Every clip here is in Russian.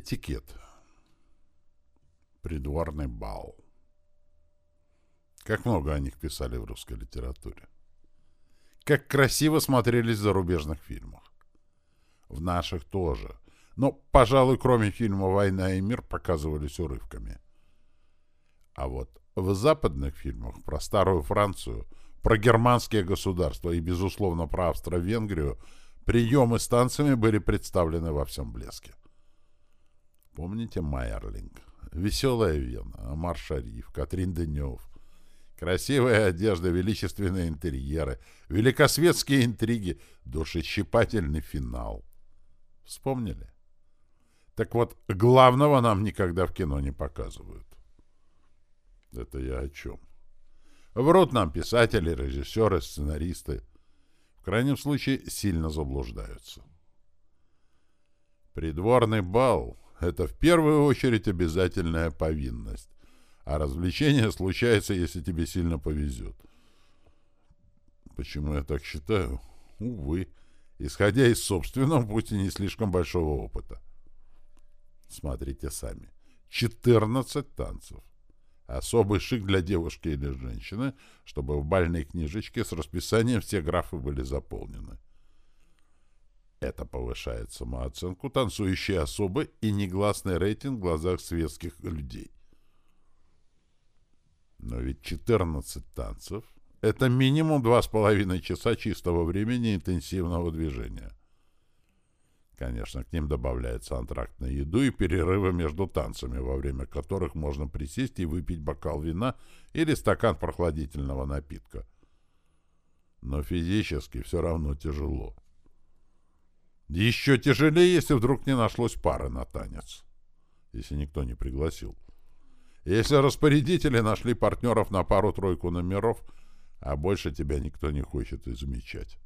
Этикет. Придворный бал. Как много о них писали в русской литературе. Как красиво смотрелись в зарубежных фильмах. В наших тоже. Но, пожалуй, кроме фильма «Война и мир» показывались урывками. А вот в западных фильмах про старую Францию, про германские государства и, безусловно, про Австро-Венгрию приемы с танцами были представлены во всем блеске. Помните Майерлинг? Веселая Вена, Амар Шариф, Катрин Денев. Красивая одежда, величественные интерьеры, великосветские интриги, душещипательный финал. Вспомнили? Так вот, главного нам никогда в кино не показывают. Это я о чем? Врут нам писатели, режиссеры, сценаристы. В крайнем случае, сильно заблуждаются. Придворный бал это в первую очередь обязательная повинность. А развлечение случается, если тебе сильно повезет. Почему я так считаю? Увы, исходя из собственного, пусть и не слишком большого опыта. Смотрите сами. 14 танцев. Особый шик для девушки или женщины, чтобы в бальной книжечке с расписанием все графы были заполнены. Это повышает самооценку танцующей особы и негласный рейтинг в глазах светских людей. Но ведь 14 танцев — это минимум два с половиной часа чистого времени интенсивного движения. Конечно, к ним добавляется антракт на еду и перерывы между танцами, во время которых можно присесть и выпить бокал вина или стакан прохладительного напитка. Но физически все равно тяжело. Еще тяжелее, если вдруг не нашлось пары на танец. Если никто не пригласил. Если распорядители нашли партнеров на пару-тройку номеров, а больше тебя никто не хочет и замечать.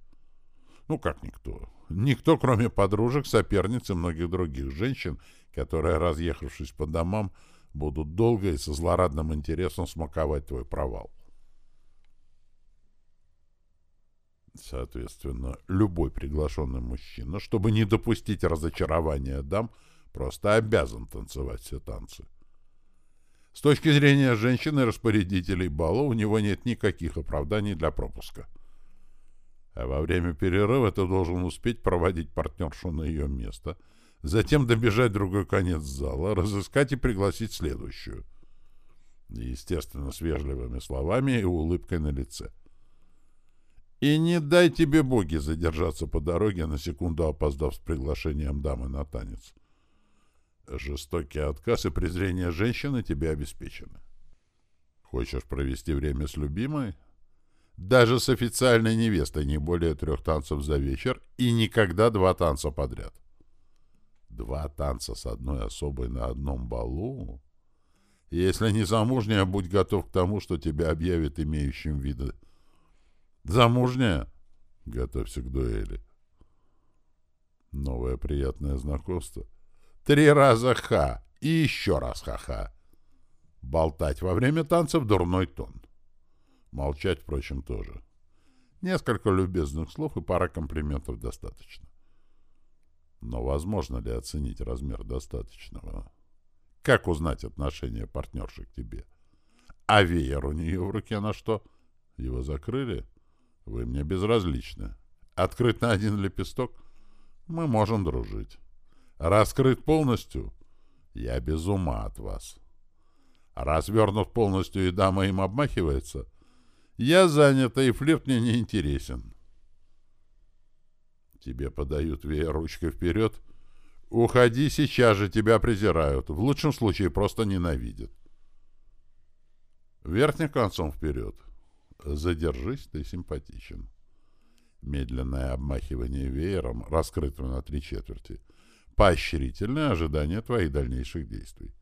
Ну, как никто? Никто, кроме подружек, соперниц и многих других женщин, которые, разъехавшись по домам, будут долго и со злорадным интересом смаковать твой провал. Соответственно, любой приглашенный мужчина, чтобы не допустить разочарования дам, просто обязан танцевать все танцы. С точки зрения женщины-распорядителей бала у него нет никаких оправданий для пропуска. А во время перерыва ты должен успеть проводить партнершу на ее место, затем добежать другой конец зала, разыскать и пригласить следующую. Естественно, с вежливыми словами и улыбкой на лице. — и не дай тебе боги задержаться по дороге, на секунду опоздав с приглашением дамы на танец. Жестокий отказ и презрение женщины тебе обеспечены. Хочешь провести время с любимой? Даже с официальной невестой не более трех танцев за вечер и никогда два танца подряд. Два танца с одной особой на одном балу? Если не замужняя, будь готов к тому, что тебя объявят имеющим виды Замужняя? Готовься к дуэли. Новое приятное знакомство. Три раза ха и еще раз ха-ха. Болтать во время танцев дурной тон. Молчать, впрочем, тоже. Несколько любезных слов и пара комплиментов достаточно. Но возможно ли оценить размер достаточного? Как узнать отношение партнерши к тебе? А веер у нее в руке на что? Его закрыли? — вы мне безразличны. Открыт на один лепесток? Мы можем дружить. Раскрыт полностью? Я без ума от вас. Развернут полностью, и дама им обмахивается? Я занята, и флирт мне не интересен. Тебе подают веер ручкой вперед. Уходи, сейчас же тебя презирают. В лучшем случае просто ненавидят. Верхним концом вперед. Задержись, ты симпатичен. Медленное обмахивание веером, раскрытым на три четверти. Поощрительное ожидание твоих дальнейших действий.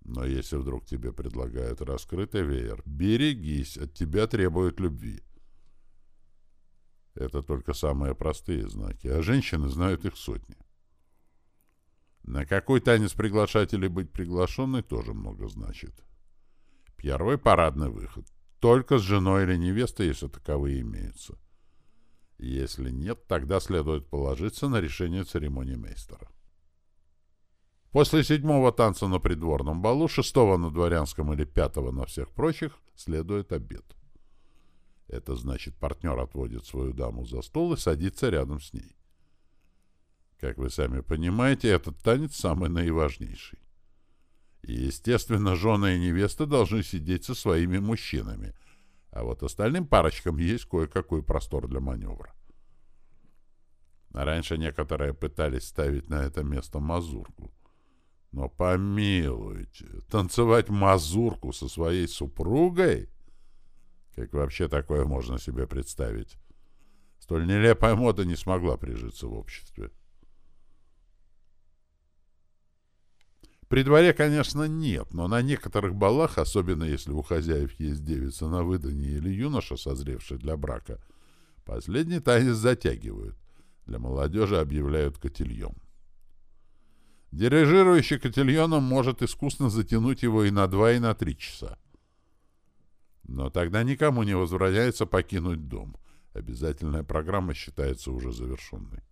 Но если вдруг тебе предлагают раскрытый веер, берегись, от тебя требуют любви. Это только самые простые знаки, а женщины знают их сотни. На какой танец приглашать или быть приглашенной тоже много значит. Первый — парадный выход. Только с женой или невестой, если таковые имеются. Если нет, тогда следует положиться на решение церемонии мейстера. После седьмого танца на придворном балу, шестого на дворянском или пятого на всех прочих следует обед. Это значит, партнер отводит свою даму за стол и садится рядом с ней. Как вы сами понимаете, этот танец самый наиважнейший. И, естественно, жены и невеста должны сидеть со своими мужчинами, а вот остальным парочкам есть кое-какой простор для маневра. Раньше некоторые пытались ставить на это место мазурку. Но помилуйте, танцевать мазурку со своей супругой? Как вообще такое можно себе представить? Столь нелепая мода не смогла прижиться в обществе. При дворе, конечно, нет, но на некоторых балах, особенно если у хозяев есть девица на выданье или юноша, созревший для брака, последний танец затягивают. Для молодежи объявляют котельем. Дирижирующий котельоном может искусно затянуть его и на два, и на три часа. Но тогда никому не возвращается покинуть дом. Обязательная программа считается уже завершенной.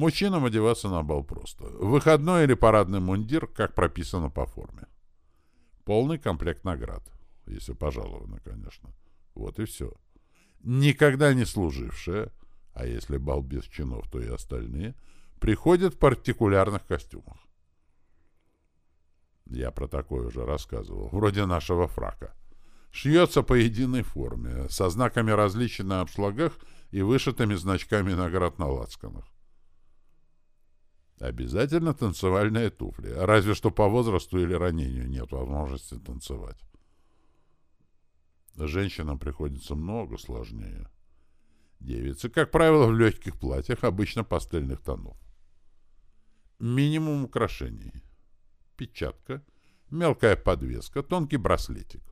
Мужчинам одеваться на бал просто. Выходной или парадный мундир, как прописано по форме. Полный комплект наград. Если пожаловано, конечно. Вот и все. Никогда не служившая, а если бал без чинов, то и остальные, приходят в партикулярных костюмах. Я про такое уже рассказывал. Вроде нашего фрака. Шьется по единой форме, со знаками различий на обшлагах и вышитыми значками наград на лацканах. Обязательно танцевальные туфли, разве что по возрасту или ранению нет возможности танцевать. Женщинам приходится много сложнее. Девицы, как правило, в легких платьях, обычно пастельных тонов. Минимум украшений. Печатка, мелкая подвеска, тонкий браслетик.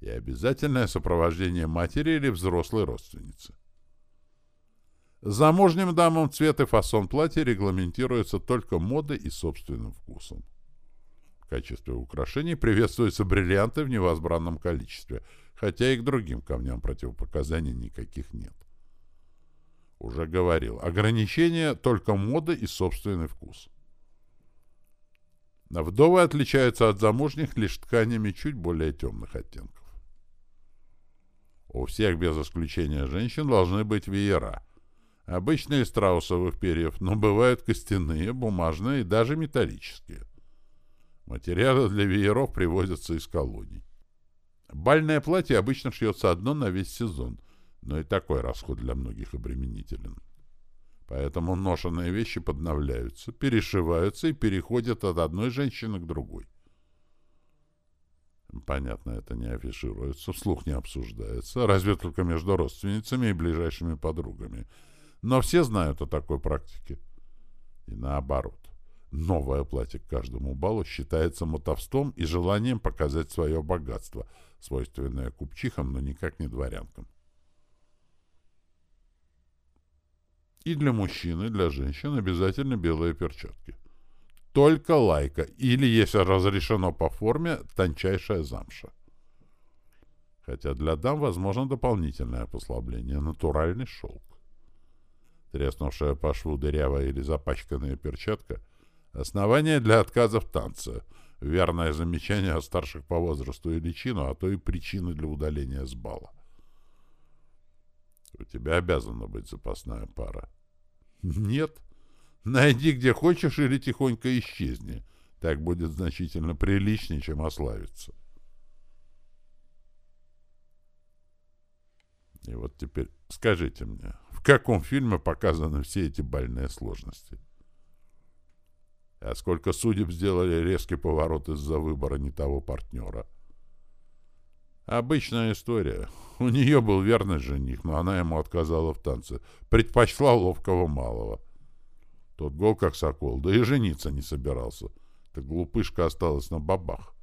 И обязательное сопровождение матери или взрослой родственницы. Замужним дамам цвет и фасон платья регламентируются только модой и собственным вкусом. В качестве украшений приветствуются бриллианты в невозбранном количестве, хотя и к другим камням противопоказаний никаких нет. Уже говорил, ограничение только мода и собственный вкус. Вдовы отличаются от замужних лишь тканями чуть более темных оттенков. У всех без исключения женщин должны быть веера – Обычные страусовых перьев, но бывают костяные, бумажные и даже металлические. Материалы для вееров привозятся из колоний. Бальное платье обычно шьется одно на весь сезон, но и такой расход для многих обременителен. Поэтому ношенные вещи подновляются, перешиваются и переходят от одной женщины к другой. Понятно, это не афишируется, вслух не обсуждается, разве только между родственницами и ближайшими подругами – но все знают о такой практике. И наоборот. Новое платье к каждому балу считается мотовством и желанием показать свое богатство, свойственное купчихам, но никак не дворянкам. И для мужчин, и для женщин обязательно белые перчатки. Только лайка, или, если разрешено по форме, тончайшая замша. Хотя для дам возможно дополнительное послабление – натуральный шелк. Треснувшая по шву дырявая или запачканная перчатка — основание для отказа в танце, верное замечание о старших по возрасту и личину, а то и причины для удаления с бала. У тебя обязана быть запасная пара. Нет. Найди где хочешь или тихонько исчезни. Так будет значительно приличнее, чем ославиться. И вот теперь скажите мне, в каком фильме показаны все эти больные сложности? А сколько судеб сделали резкий поворот из-за выбора не того партнера? Обычная история. У нее был верный жених, но она ему отказала в танце. Предпочла ловкого малого. Тот гол как сокол, да и жениться не собирался. Так глупышка осталась на бабах.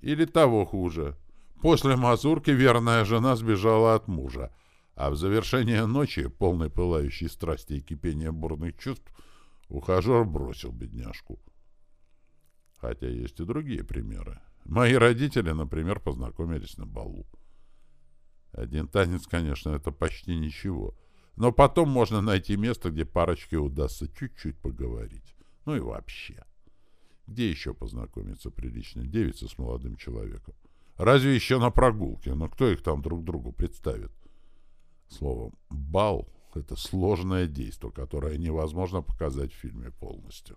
Или того хуже. После мазурки верная жена сбежала от мужа, а в завершение ночи, полной пылающей страсти и кипения бурных чувств, ухажер бросил бедняжку. Хотя есть и другие примеры. Мои родители, например, познакомились на балу. Один танец, конечно, это почти ничего. Но потом можно найти место, где парочке удастся чуть-чуть поговорить. Ну и вообще. Где еще познакомиться приличной девице с молодым человеком? Разве еще на прогулке? Но кто их там друг другу представит? Словом, бал — это сложное действие, которое невозможно показать в фильме полностью.